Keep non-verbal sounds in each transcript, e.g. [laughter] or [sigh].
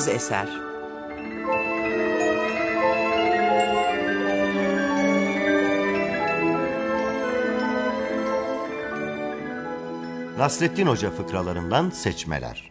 Cengiz Eser Nasrettin Hoca fıkralarından seçmeler.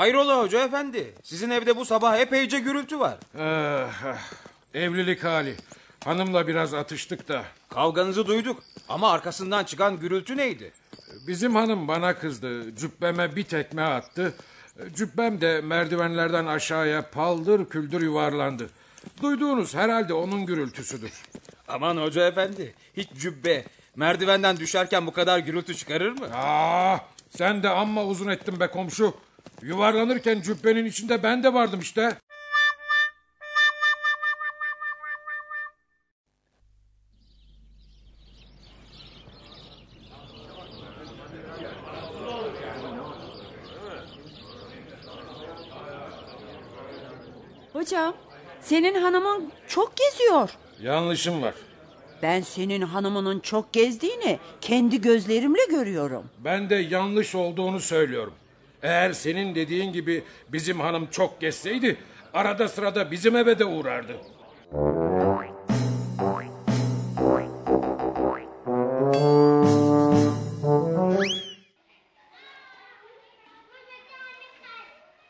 Hayrola hoca efendi? Sizin evde bu sabah epeyce gürültü var. Ah, ah. Evlilik hali. Hanımla biraz atıştık da. Kavganızı duyduk ama arkasından çıkan gürültü neydi? Bizim hanım bana kızdı. Cübbeme bir tekme attı. Cübbem de merdivenlerden aşağıya paldır küldür yuvarlandı. Duyduğunuz herhalde onun gürültüsüdür. Aman hoca efendi hiç cübbe merdivenden düşerken bu kadar gürültü çıkarır mı? Aa, Ah, sen de amma uzun ettin be komşu. Yuvarlanırken cübbenin içinde ben de vardım işte. Hocam senin hanımın çok geziyor. Yanlışım var. Ben senin hanımının çok gezdiğini kendi gözlerimle görüyorum. Ben de yanlış olduğunu söylüyorum. Eğer senin dediğin gibi bizim hanım çok gezseydi arada sırada bizim eve de uğrardı.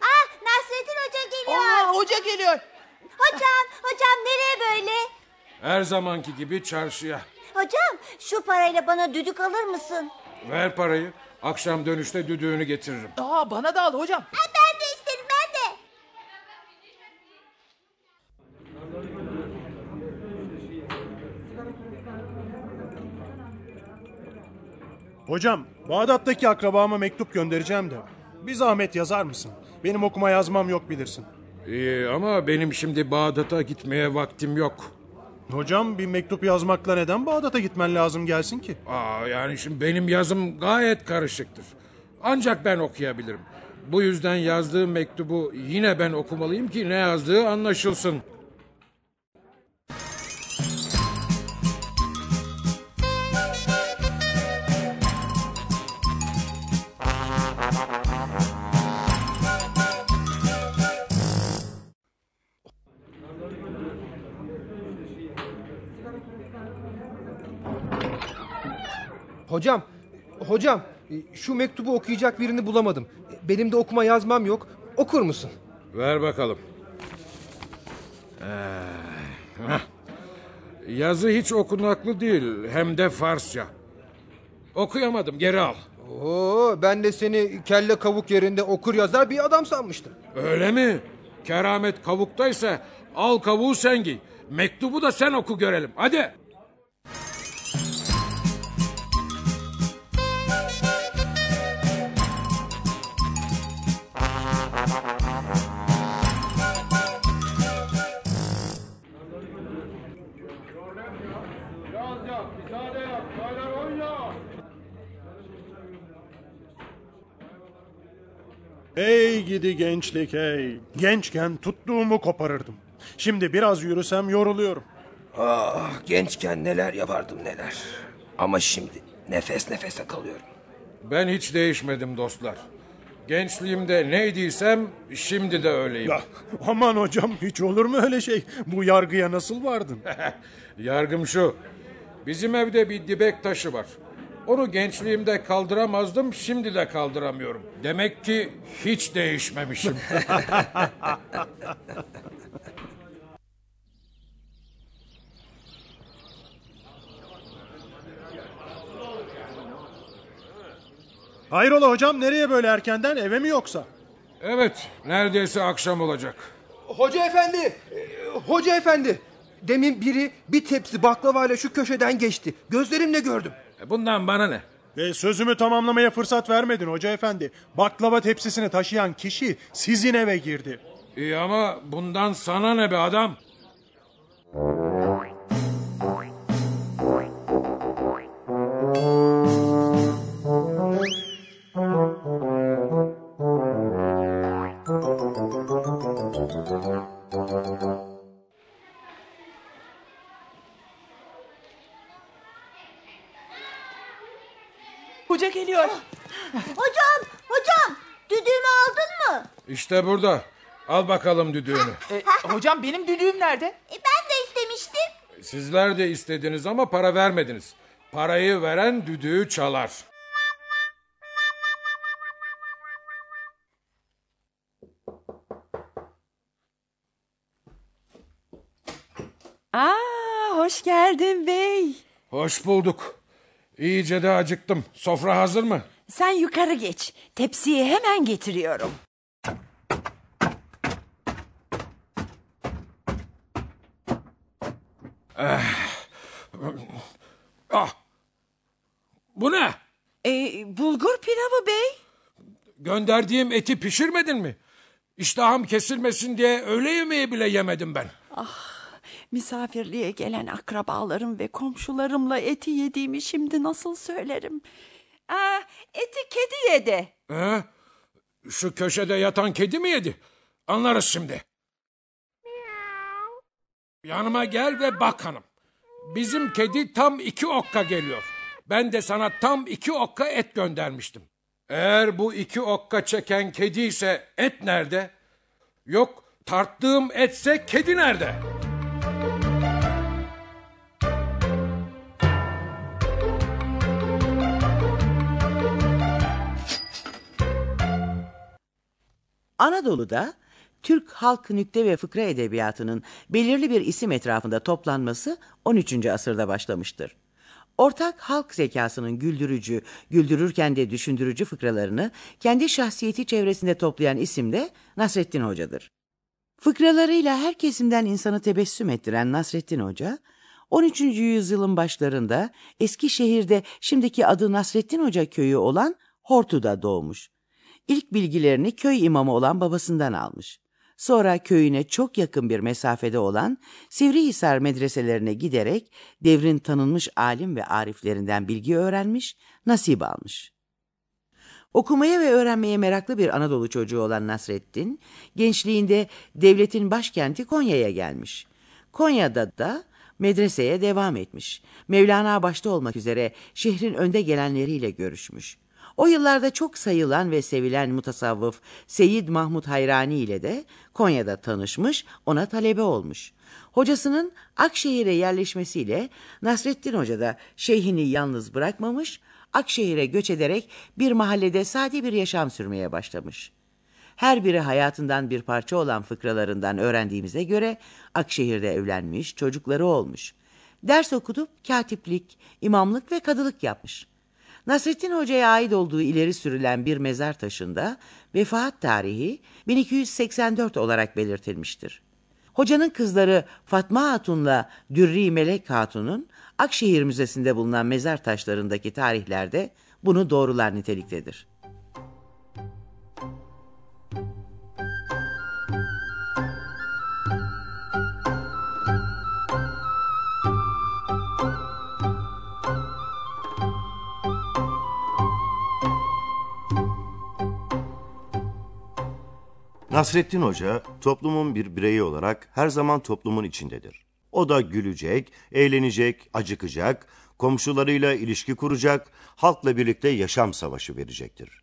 Ah Nasrettin Hoca geliyor. Aa, hoca geliyor. Hocam, hocam nereye böyle? Her zamanki gibi çarşıya. Hocam şu parayla bana düdük alır mısın? Ver parayı. Akşam dönüşte düdüğünü getiririm. Aa, bana da al hocam. Ha, ben de isterim ben de. Hocam, Bağdat'taki akrabama mektup göndereceğim de. Bir zahmet yazar mısın? Benim okuma yazmam yok bilirsin. İyi ama benim şimdi Bağdat'a gitmeye vaktim yok. Hocam bir mektup yazmakla neden Bağdat'a gitmen lazım gelsin ki? Aa, yani şimdi benim yazım gayet karışıktır. Ancak ben okuyabilirim. Bu yüzden yazdığım mektubu yine ben okumalıyım ki ne yazdığı anlaşılsın. Hocam, hocam şu mektubu okuyacak birini bulamadım. Benim de okuma yazmam yok. Okur musun? Ver bakalım. Ee. Yazı hiç okunaklı değil hem de Farsça. Okuyamadım geri al. Oo, ben de seni kelle kavuk yerinde okur yazar bir adam sanmıştım. Öyle mi? Keramet kavuktaysa al kavuğu sen giy. Mektubu da sen oku görelim. Hadi. Ey gidi gençlik ey. Gençken tuttuğumu koparırdım. Şimdi biraz yürüsem yoruluyorum. Ah gençken neler yapardım neler. Ama şimdi nefes nefese kalıyorum. Ben hiç değişmedim dostlar. Gençliğimde neydiysem şimdi de öyleyim. Ya, aman hocam hiç olur mu öyle şey? Bu yargıya nasıl vardın? [laughs] Yargım şu. Bizim evde bir dibek taşı var. Onu gençliğimde kaldıramazdım, şimdi de kaldıramıyorum. Demek ki hiç değişmemişim. [laughs] Hayrola hocam nereye böyle erkenden eve mi yoksa? evet, neredeyse akşam olacak. Hoca efendi! Hoca efendi! Demin biri bir tepsi baklavayla şu köşeden geçti. Gözlerimle gördüm. E, Bundan bana ne? Ve sözümü tamamlamaya fırsat vermedin hoca efendi. Baklava tepsisini taşıyan kişi sizin eve girdi. İyi ama bundan sana ne be adam? İşte burada. Al bakalım düdüğünü. E, hocam benim düdüğüm nerede? E, ben de istemiştim. Sizler de istediniz ama para vermediniz. Parayı veren düdüğü çalar. Aa, hoş geldin bey. Hoş bulduk. İyice de acıktım. Sofra hazır mı? Sen yukarı geç. Tepsiyi hemen getiriyorum. Ah! Bu ne? Ee, bulgur pilavı bey. Gönderdiğim eti pişirmedin mi? İştahım kesilmesin diye öğle yemeği bile yemedim ben. Misafirliğe gelen akrabalarım ve komşularımla eti yediğimi şimdi nasıl söylerim? Aa, eti kedi yedi. He? Şu köşede yatan kedi mi yedi? Anlarız şimdi. Yanıma gel ve bak hanım. Bizim kedi tam iki okka geliyor. Ben de sana tam iki okka et göndermiştim. Eğer bu iki okka çeken kedi ise et nerede? Yok tarttığım etse kedi nerede? Anadolu'da Türk halk nükte ve fıkra edebiyatının belirli bir isim etrafında toplanması 13. asırda başlamıştır. Ortak halk zekasının güldürücü, güldürürken de düşündürücü fıkralarını kendi şahsiyeti çevresinde toplayan isim de Nasrettin Hoca'dır. Fıkralarıyla her kesimden insanı tebessüm ettiren Nasrettin Hoca, 13. yüzyılın başlarında Eskişehir'de şimdiki adı Nasrettin Hoca köyü olan Hortu'da doğmuş. İlk bilgilerini köy imamı olan babasından almış. Sonra köyüne çok yakın bir mesafede olan Sivrihisar medreselerine giderek devrin tanınmış alim ve ariflerinden bilgi öğrenmiş, nasip almış. Okumaya ve öğrenmeye meraklı bir Anadolu çocuğu olan Nasreddin, gençliğinde devletin başkenti Konya'ya gelmiş. Konya'da da medreseye devam etmiş. Mevlana başta olmak üzere şehrin önde gelenleriyle görüşmüş. O yıllarda çok sayılan ve sevilen mutasavvıf Seyyid Mahmud Hayrani ile de Konya'da tanışmış, ona talebe olmuş. Hocasının Akşehir'e yerleşmesiyle Nasrettin Hoca da şeyhini yalnız bırakmamış, Akşehir'e göç ederek bir mahallede sade bir yaşam sürmeye başlamış. Her biri hayatından bir parça olan fıkralarından öğrendiğimize göre Akşehir'de evlenmiş, çocukları olmuş. Ders okutup katiplik, imamlık ve kadılık yapmış. Nasrettin Hoca'ya ait olduğu ileri sürülen bir mezar taşında vefat tarihi 1284 olarak belirtilmiştir. Hocanın kızları Fatma Hatun'la Dürri Melek Hatun'un Akşehir Müzesi'nde bulunan mezar taşlarındaki tarihlerde bunu doğrular niteliktedir. Nasrettin Hoca toplumun bir bireyi olarak her zaman toplumun içindedir. O da gülecek, eğlenecek, acıkacak, komşularıyla ilişki kuracak, halkla birlikte yaşam savaşı verecektir.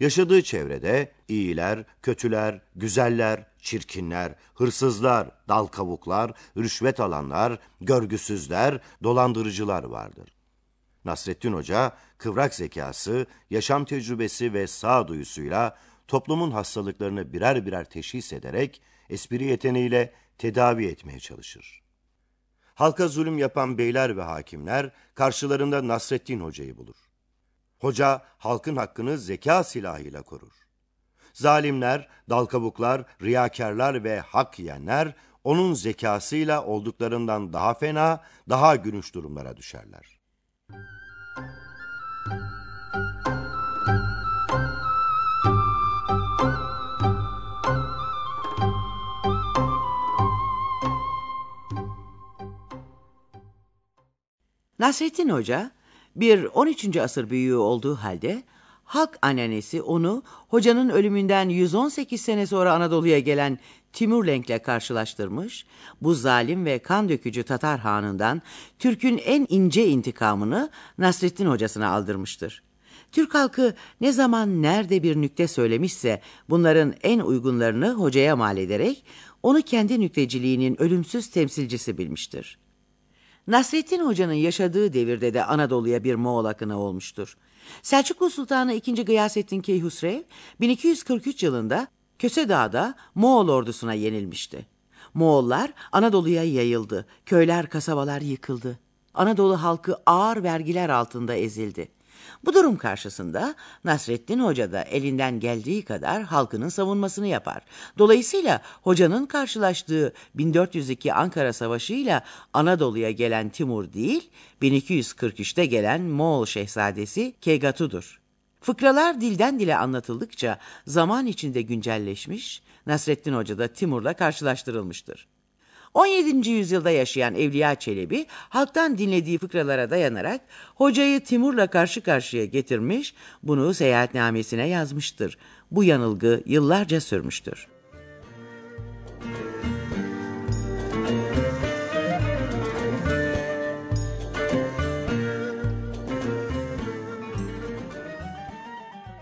Yaşadığı çevrede iyiler, kötüler, güzeller, çirkinler, hırsızlar, dal kavuklar, rüşvet alanlar, görgüsüzler, dolandırıcılar vardır. Nasrettin Hoca, kıvrak zekası, yaşam tecrübesi ve sağduyusuyla toplumun hastalıklarını birer birer teşhis ederek espri yeteneğiyle tedavi etmeye çalışır. Halka zulüm yapan beyler ve hakimler karşılarında Nasrettin Hoca'yı bulur. Hoca halkın hakkını zeka silahıyla korur. Zalimler, dalkabuklar, riyakarlar ve hak yiyenler onun zekasıyla olduklarından daha fena, daha gülünç durumlara düşerler. Nasrettin Hoca bir 13. asır büyüğü olduğu halde halk annenesi onu hocanın ölümünden 118 sene sonra Anadolu'ya gelen Timurlenk'le karşılaştırmış, bu zalim ve kan dökücü Tatar Hanı'ndan Türk'ün en ince intikamını Nasrettin Hocasına aldırmıştır. Türk halkı ne zaman nerede bir nükte söylemişse bunların en uygunlarını hocaya mal ederek onu kendi nükteciliğinin ölümsüz temsilcisi bilmiştir. Nasrettin Hoca'nın yaşadığı devirde de Anadolu'ya bir Moğol akını olmuştur. Selçuklu Sultanı II. Gıyasettin Keyhusrev 1243 yılında Köse Dağ'da Moğol ordusuna yenilmişti. Moğollar Anadolu'ya yayıldı, köyler kasabalar yıkıldı. Anadolu halkı ağır vergiler altında ezildi. Bu durum karşısında Nasrettin Hoca da elinden geldiği kadar halkının savunmasını yapar. Dolayısıyla hocanın karşılaştığı 1402 Ankara Savaşı ile Anadolu'ya gelen Timur değil, 1243'te gelen Moğol şehzadesi Kegatu'dur. Fıkralar dilden dile anlatıldıkça zaman içinde güncelleşmiş, Nasrettin Hoca da Timur'la karşılaştırılmıştır. 17. yüzyılda yaşayan Evliya Çelebi halktan dinlediği fıkralara dayanarak hocayı Timur'la karşı karşıya getirmiş, bunu seyahatnamesine yazmıştır. Bu yanılgı yıllarca sürmüştür.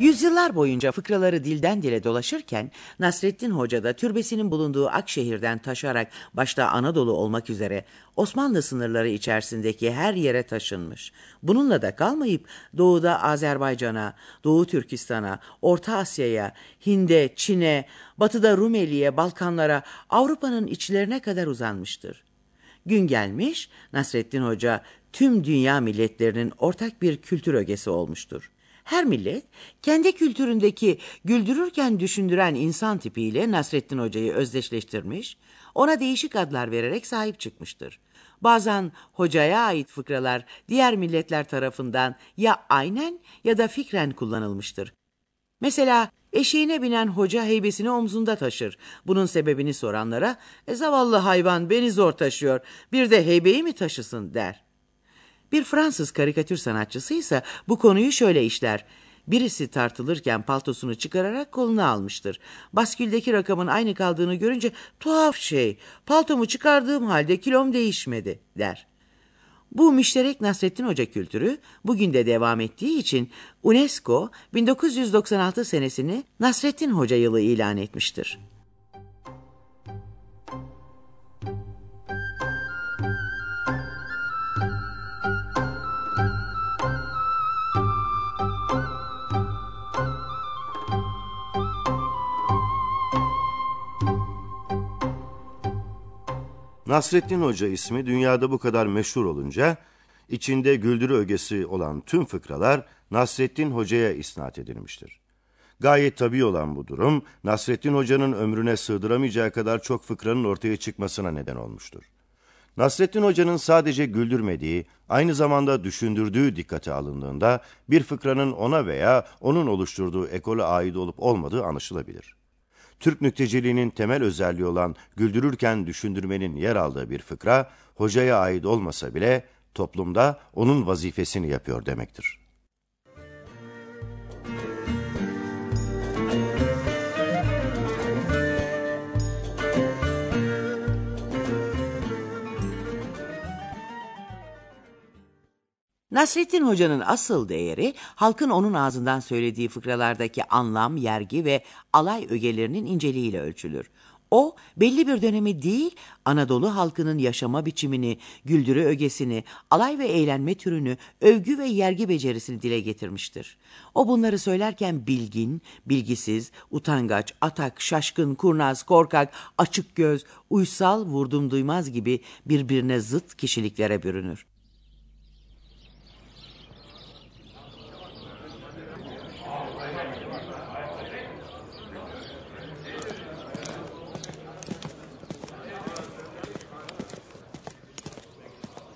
Yüzyıllar boyunca fıkraları dilden dile dolaşırken Nasrettin Hoca da türbesinin bulunduğu Akşehir'den taşarak başta Anadolu olmak üzere Osmanlı sınırları içerisindeki her yere taşınmış. Bununla da kalmayıp doğuda Azerbaycan'a, Doğu Türkistan'a, Orta Asya'ya, Hind'e, Çin'e, batıda Rumeli'ye, Balkanlara, Avrupa'nın içlerine kadar uzanmıştır. Gün gelmiş Nasrettin Hoca tüm dünya milletlerinin ortak bir kültür ögesi olmuştur. Her millet kendi kültüründeki güldürürken düşündüren insan tipiyle Nasrettin Hoca'yı özdeşleştirmiş, ona değişik adlar vererek sahip çıkmıştır. Bazen hocaya ait fıkralar diğer milletler tarafından ya aynen ya da fikren kullanılmıştır. Mesela eşeğine binen hoca heybesini omzunda taşır. Bunun sebebini soranlara e, zavallı hayvan beni zor taşıyor bir de heybeyi mi taşısın der. Bir Fransız karikatür sanatçısı ise bu konuyu şöyle işler. Birisi tartılırken paltosunu çıkararak koluna almıştır. Basküldeki rakamın aynı kaldığını görünce tuhaf şey, paltomu çıkardığım halde kilom değişmedi der. Bu müşterek Nasrettin Hoca kültürü bugün de devam ettiği için UNESCO 1996 senesini Nasrettin Hoca yılı ilan etmiştir. Nasrettin Hoca ismi dünyada bu kadar meşhur olunca içinde güldürü ögesi olan tüm fıkralar Nasrettin Hoca'ya isnat edilmiştir. Gayet tabii olan bu durum Nasrettin Hoca'nın ömrüne sığdıramayacağı kadar çok fıkranın ortaya çıkmasına neden olmuştur. Nasrettin Hoca'nın sadece güldürmediği, aynı zamanda düşündürdüğü dikkate alındığında bir fıkranın ona veya onun oluşturduğu ekole ait olup olmadığı anlaşılabilir. Türk nükteciliğinin temel özelliği olan güldürürken düşündürmenin yer aldığı bir fıkra, hocaya ait olmasa bile toplumda onun vazifesini yapıyor demektir. Nasrettin Hoca'nın asıl değeri halkın onun ağzından söylediği fıkralardaki anlam, yergi ve alay ögelerinin inceliğiyle ölçülür. O belli bir dönemi değil Anadolu halkının yaşama biçimini, güldürü ögesini, alay ve eğlenme türünü, övgü ve yergi becerisini dile getirmiştir. O bunları söylerken bilgin, bilgisiz, utangaç, atak, şaşkın, kurnaz, korkak, açık göz, uysal, vurdum duymaz gibi birbirine zıt kişiliklere bürünür.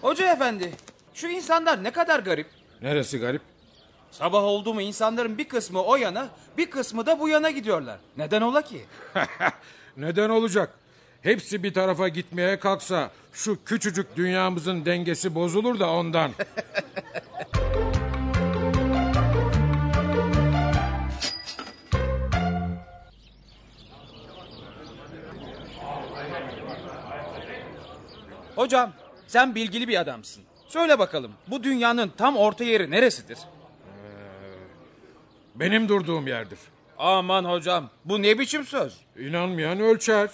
Hoca efendi, şu insanlar ne kadar garip. Neresi garip? Sabah oldu mu insanların bir kısmı o yana, bir kısmı da bu yana gidiyorlar. Neden ola ki? [laughs] Neden olacak? Hepsi bir tarafa gitmeye kalksa şu küçücük dünyamızın dengesi bozulur da ondan. [laughs] Hocam, sen bilgili bir adamsın. Söyle bakalım, bu dünyanın tam orta yeri neresidir? Benim durduğum yerdir. Aman hocam, bu ne biçim söz? İnanmayan ölçer.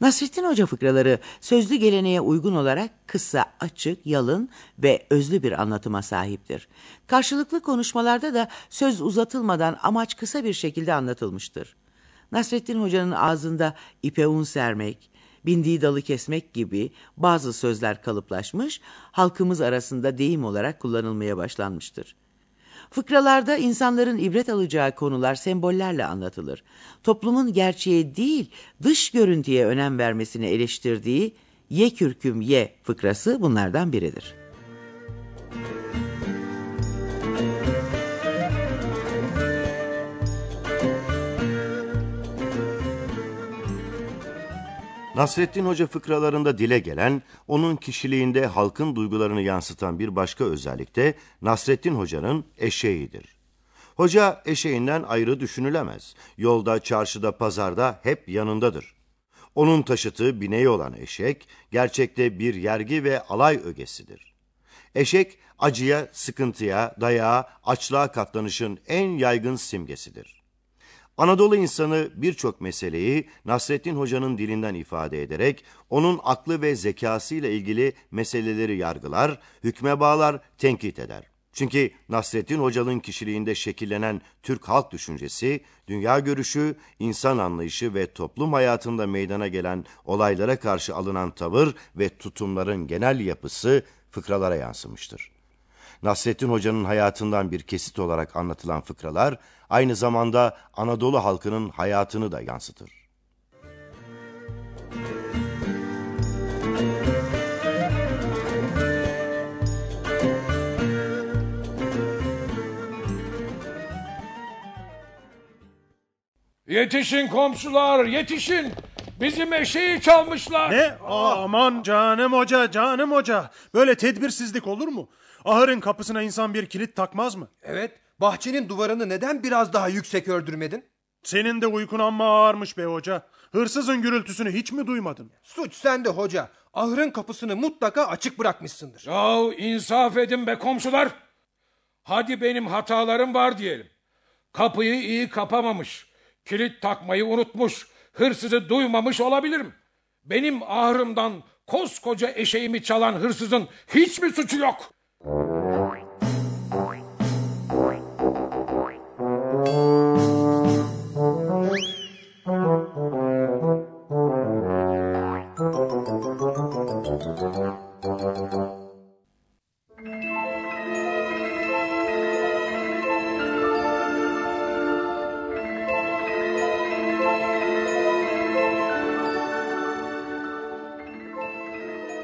Nasrettin Hoca fıkraları sözlü geleneğe uygun olarak kısa, açık, yalın ve özlü bir anlatıma sahiptir. Karşılıklı konuşmalarda da söz uzatılmadan amaç kısa bir şekilde anlatılmıştır. Nasrettin Hoca'nın ağzında ipe un sermek, bindiği dalı kesmek gibi bazı sözler kalıplaşmış, halkımız arasında deyim olarak kullanılmaya başlanmıştır. Fıkralarda insanların ibret alacağı konular sembollerle anlatılır. Toplumun gerçeğe değil, dış görüntüye önem vermesini eleştirdiği Ye Kürküm Ye fıkrası bunlardan biridir. Nasrettin Hoca fıkralarında dile gelen, onun kişiliğinde halkın duygularını yansıtan bir başka özellik de Nasrettin Hoca'nın eşeğidir. Hoca eşeğinden ayrı düşünülemez. Yolda, çarşıda, pazarda hep yanındadır. Onun taşıtığı bineği olan eşek, gerçekte bir yergi ve alay ögesidir. Eşek, acıya, sıkıntıya, dayağa, açlığa katlanışın en yaygın simgesidir. Anadolu insanı birçok meseleyi Nasrettin Hoca'nın dilinden ifade ederek onun aklı ve zekasıyla ilgili meseleleri yargılar, hükme bağlar, tenkit eder. Çünkü Nasrettin Hoca'nın kişiliğinde şekillenen Türk halk düşüncesi, dünya görüşü, insan anlayışı ve toplum hayatında meydana gelen olaylara karşı alınan tavır ve tutumların genel yapısı fıkralara yansımıştır. Nasrettin Hoca'nın hayatından bir kesit olarak anlatılan fıkralar, aynı zamanda Anadolu halkının hayatını da yansıtır. Yetişin komşular, yetişin. Bizim eşeği çalmışlar. Ne? Aa, aman canım hoca, canım hoca. Böyle tedbirsizlik olur mu? Ahırın kapısına insan bir kilit takmaz mı? Evet, bahçenin duvarını neden biraz daha yüksek ördürmedin? Senin de uykun amma ağırmış be hoca. Hırsızın gürültüsünü hiç mi duymadın? Suç sende hoca. Ahırın kapısını mutlaka açık bırakmışsındır. Yahu insaf edin be komşular. Hadi benim hatalarım var diyelim. Kapıyı iyi kapamamış. Kilit takmayı unutmuş. Hırsızı duymamış olabilirim. Benim ahırımdan koskoca eşeğimi çalan hırsızın hiç mi suçu yok?